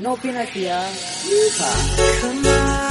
No Yeehaw. Come on.